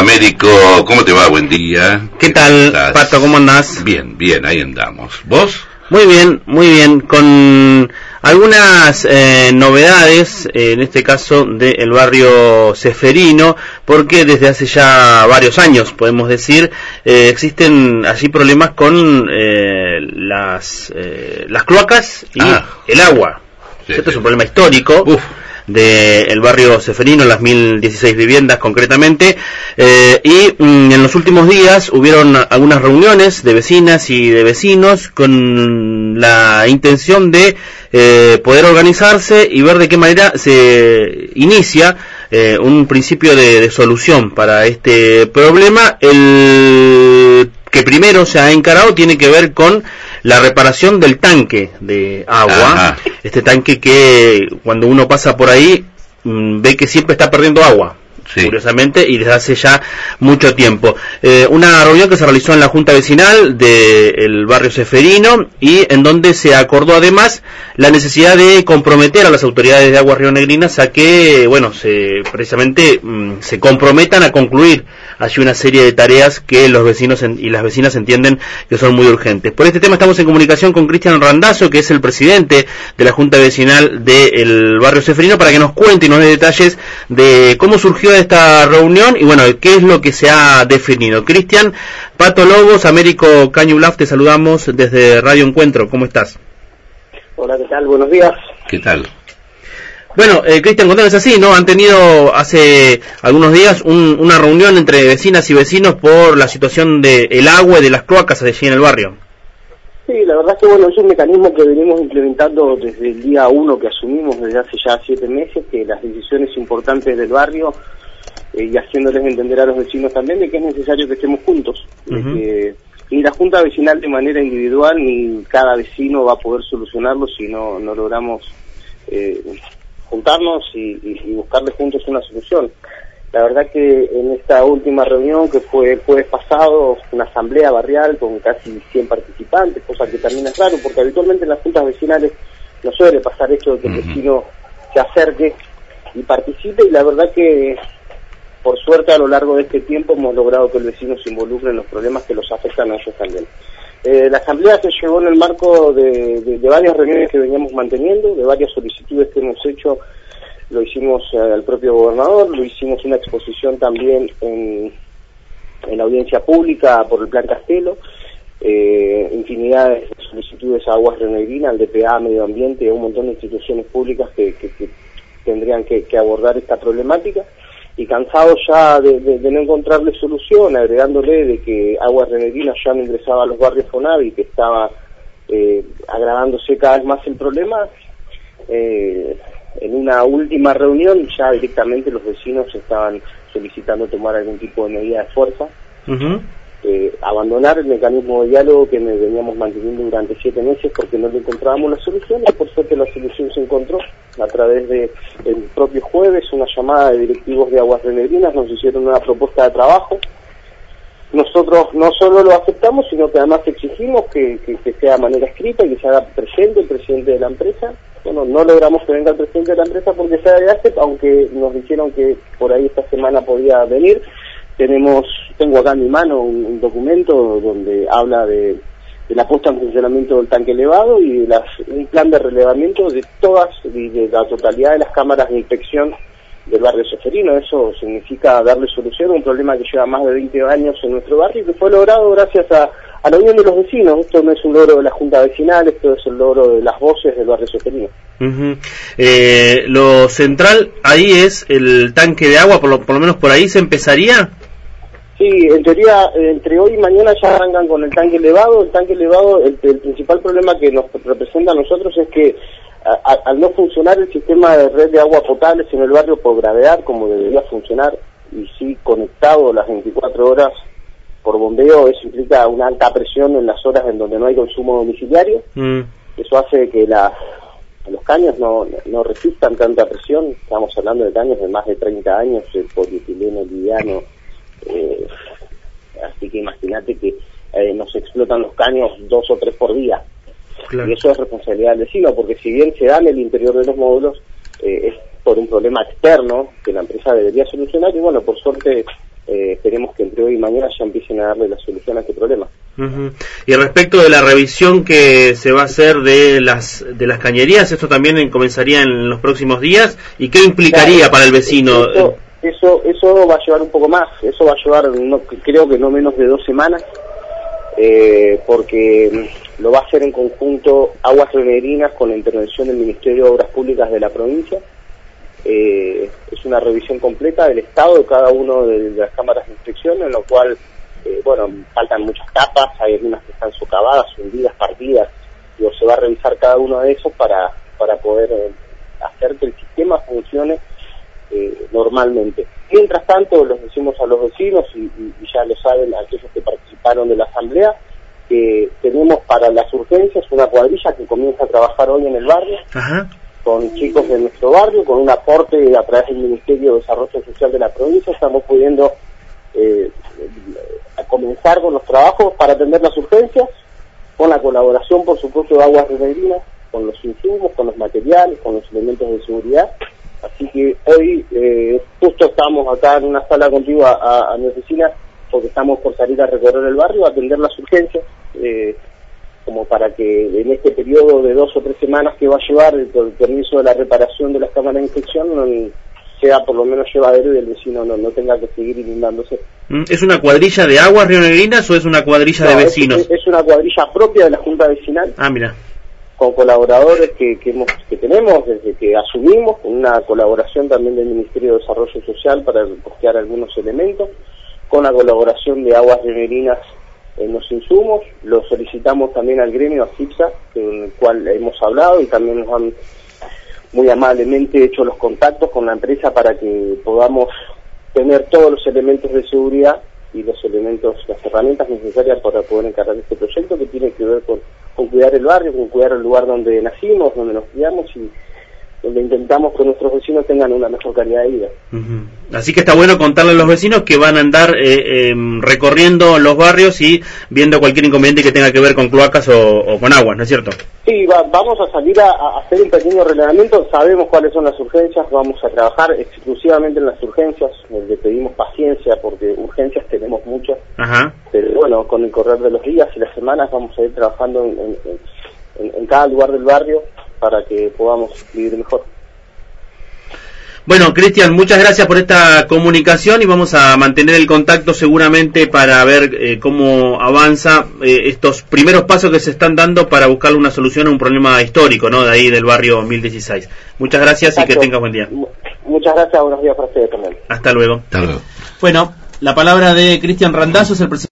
Américo, ¿cómo te va? Buen día. ¿Qué tal, Pato? ¿Cómo andás? Bien, bien, ahí andamos. ¿Vos? Muy bien, muy bien, con algunas eh, novedades, eh, en este caso del barrio Ceferino, porque desde hace ya varios años, podemos decir, eh, existen allí problemas con las, las cloacas y ah. el agua. Esto es un problema histórico. Uf del barrio Seferino, las 1016 viviendas concretamente, eh, y mm, en los últimos días hubieron algunas reuniones de vecinas y de vecinos con la intención de eh, poder organizarse y ver de qué manera se inicia eh, un principio de, de, solución para este problema. El que primero se ha encarado tiene que ver con la reparación del tanque de agua, este tanque que cuando uno pasa por ahí mm, ve que siempre está perdiendo agua curiosamente, y desde hace ya mucho tiempo. Eh, una reunión que se realizó en la Junta Vecinal del barrio Seferino y en donde se acordó además la necesidad de comprometer a las autoridades de aguas rionegrinas a que, bueno, se, precisamente mm, se comprometan a concluir allí una serie de tareas que los vecinos y las vecinas entienden que son muy urgentes. Por este tema estamos en comunicación con Cristian Randazo, que es el presidente de la Junta Vecinal del barrio Seferino, para que nos cuente y nos dé detalles de cómo surgió esta reunión y bueno, qué es lo que se ha definido. Cristian, Pato Lobos, Américo Cañulaf, te saludamos desde Radio Encuentro. ¿Cómo estás? Hola, ¿qué tal? Buenos días. ¿Qué tal? Bueno, eh, Cristian, contanos así, ¿no? Han tenido hace algunos días una reunión entre vecinas y vecinos por la situación del agua y de las cloacas allí en el barrio. Sí, la verdad es que bueno, es un mecanismo que venimos implementando desde el día uno que asumimos, desde hace ya siete meses, que las decisiones importantes del barrio eh, y haciéndoles entender a los vecinos también de que es necesario que estemos juntos, que ni la junta vecinal de manera individual ni cada vecino va a poder solucionarlo si no, no logramos eh, juntarnos y, y, buscarle juntos una solución. La verdad que en esta última reunión que fue el jueves pasado, una asamblea barrial con casi 100 participantes, cosa que también es raro porque habitualmente en las juntas vecinales no suele pasar esto de que el vecino se acerque y participe y la verdad que por suerte a lo largo de este tiempo hemos logrado que el vecino se involucre en los problemas que los afectan a ellos también. Eh, la asamblea se llevó en el marco de, varias reuniones que veníamos manteniendo, de varias solicitudes que hemos hecho, lo hicimos eh, al propio gobernador, lo hicimos una exposición también en, la audiencia pública por el Plan Castelo, eh, infinidad de solicitudes a Aguas Renegrina, al DPA, Medio Ambiente, a un montón de instituciones públicas que, tendrían que abordar esta problemática y cansado ya de, no encontrarle solución, agregándole de que Aguas Renerinas ya no ingresaba a los barrios Fonavi que estaba eh, agravándose cada vez más el problema, eh, en una última reunión ya directamente los vecinos estaban solicitando tomar algún tipo de medida de fuerza. Eh, abandonar el mecanismo de diálogo que veníamos manteniendo durante siete meses porque no le encontrábamos la solución y por suerte la solución se encontró a través de el propio jueves una llamada de directivos de Aguas Renegrinas nos hicieron una propuesta de trabajo. Nosotros no solo lo aceptamos sino que además exigimos que, sea de manera escrita y que se haga presente el presidente de la empresa. Bueno, no logramos que venga el presidente de la empresa porque sea de ACEP, aunque nos dijeron que por ahí esta semana podía venir. Tenemos, tengo acá en mi mano un, documento donde habla de, la puesta en funcionamiento del tanque elevado y de las, un plan de relevamiento de todas, de, la totalidad de las cámaras de inspección del barrio Seferino. Eso significa darle solución a un problema que lleva más de 20 años en nuestro barrio y que fue logrado gracias a, la unión de los vecinos. Esto no es un logro de la Junta Vecinal, esto es el logro de las voces del barrio Seferino. Eh, lo central ahí es el tanque de agua, por lo, por lo menos por ahí se empezaría. Sí, en teoría, entre hoy y mañana ya arrancan con el tanque elevado. El tanque elevado, el, principal problema que nos representa a nosotros es que al no funcionar el sistema de red de agua potable en el barrio por gravedad, como debería funcionar, y sí conectado las 24 horas por bombeo, eso implica una alta presión en las horas en donde no hay consumo domiciliario. Mm. Eso hace que las, los caños no, no resistan tanta presión. Estamos hablando de caños de más de 30 años, el polietileno liviano eh, así que imagínate que eh, nos explotan los caños dos o tres por día. Y eso es responsabilidad del vecino, porque si bien se da en el interior de los módulos, eh, es por un problema externo que la empresa debería solucionar y bueno, por suerte eh, esperemos que entre hoy y mañana ya empiecen a darle la solución a este problema. Y respecto de la revisión que se va a hacer de las de las cañerías, esto también comenzaría en los próximos días y qué implicaría para el vecino. Eso, eso, va a llevar un poco más, eso va a llevar, no, creo que no menos de dos semanas, eh, porque lo va a hacer en conjunto Aguas Renerinas con la intervención del Ministerio de Obras Públicas de la provincia. Eh, es una revisión completa del estado de cada uno de, las cámaras de inspección, en lo cual, eh, bueno, faltan muchas capas, hay algunas que están socavadas, hundidas, partidas, y se va a revisar cada uno de esos para, para poder hacer que el sistema funcione eh, normalmente. Mientras tanto, les decimos a los vecinos, y, ya lo saben aquellos que participaron de la asamblea, que tenemos para las urgencias una cuadrilla que comienza a trabajar hoy en el barrio, con chicos de nuestro barrio, con un aporte a través del Ministerio de Desarrollo Social de la provincia, estamos pudiendo eh, a comenzar con los trabajos para atender las urgencias, con la colaboración, por supuesto, de Aguas Ribeirinas, con los insumos, con los materiales, con los elementos de seguridad, Así que hoy eh, justo estamos acá en una sala contigua a, mi oficina porque estamos por salir a recorrer el barrio, a atender las urgencias, eh, como para que en este periodo de dos o tres semanas que va a llevar el, permiso de la reparación de las cámaras de infección sea por lo menos llevadero y el vecino no, no tenga que seguir inundándose. Mm, ¿Es una cuadrilla de aguas rionegrinas o es una cuadrilla de vecinos? Es, es, una cuadrilla propia de la Junta Vecinal. Ah, mira con colaboradores que, que, hemos, que tenemos desde que asumimos, una colaboración también del Ministerio de Desarrollo Social para postear algunos elementos, con la colaboración de Aguas Remerinas en los insumos, lo solicitamos también al gremio, a CIPSA, con el cual hemos hablado y también nos han muy amablemente hecho los contactos con la empresa para que podamos tener todos los elementos de seguridad y los elementos, las herramientas necesarias para poder encargar este proyecto que tiene que ver con con cuidar el barrio, con cuidar el lugar donde nacimos, donde nos criamos y donde intentamos que nuestros vecinos tengan una mejor calidad de vida. Así que está bueno contarle a los vecinos que van a andar eh, em, recorriendo los barrios y viendo cualquier inconveniente que tenga que ver con cloacas o, con aguas, ¿no es cierto? Sí, vamos a salir a, hacer un pequeño relevamiento, sabemos cuáles son las urgencias, vamos a trabajar exclusivamente en las urgencias, le pedimos paciencia porque urgencias tenemos muchas, pero bueno, con el correr de los días y las semanas vamos a ir trabajando en cada lugar del barrio para que podamos vivir mejor. Bueno, Cristian, muchas gracias por esta comunicación y vamos a mantener el contacto seguramente para ver eh, cómo avanza eh, estos primeros pasos que se están dando para buscar una solución a un problema histórico, ¿no? De ahí del barrio 1016. Muchas gracias y que tengas buen día. Muchas gracias, buenos días para ustedes también. Hasta luego. Hasta luego. Bueno, la palabra de Cristian Randazzo es el presidente.